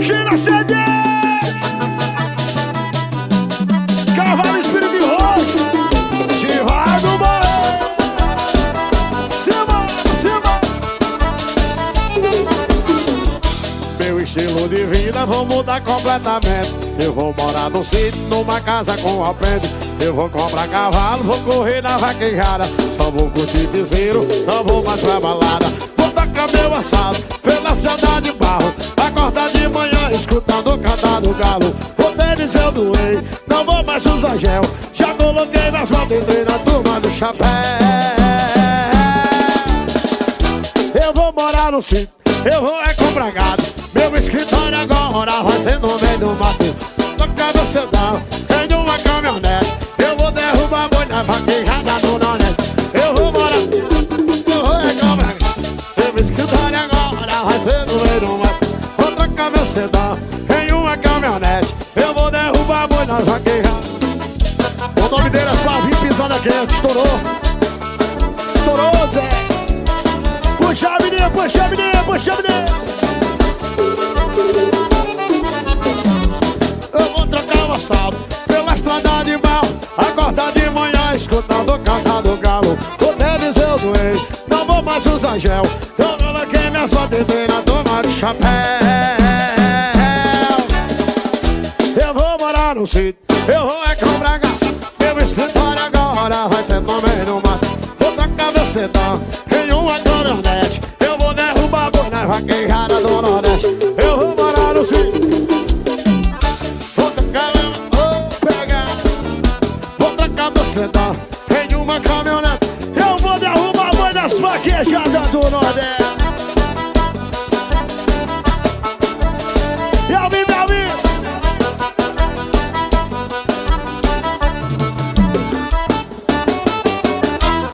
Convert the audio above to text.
Gira CD! Cavalo Espírito de Roxo! Tiago Mano! Cima, cima! Meu estilo de vida vou mudar completamente Eu vou morar no sítio, numa casa com alpendre Eu vou comprar cavalo, vou correr na vaquejada. Só vou curtir piseiro, não vou mais pra balada Vou tacar meu assado, pela cidade de barro. Acordar de manhã, escutando cantar do galo. O tênis eu doei, não vou mais usar gel. Já coloquei nas mãos, entrei na turma do chapéu. Eu vou morar no sítio, eu vou é comprar gado Meu escritório agora vai ser no meio do mato. Tocar meu sedão, ser no mato meu sedão, em uma caminhonete Eu vou derrubar boi na vaquejada O nome dele é Flavinho Pisada Quente, estourou. Estourou, Zé. Puxa a menina, puxa a menina, puxa a menina. Eu vou trocar o assalto pela estrada de mal Acordar de manhã escutando o cantar do galo. O tênis eu doei, não vou mais usar gel. Eu coloquei minhas botas e entrei na toma de chapéu. Eu vou morar no sítio, eu vou é comprar Meu escritório agora vai ser no meio do mato Vou tocar meu sedão em uma caminhonete. Eu vou derrubar boi na vaquejada do Nordeste. Eu vou morar no sítio. Vou tocar meu... Vou pegar. Em uma caminhonete. Eu vou derrubar boi nas vaquejadas do Nordeste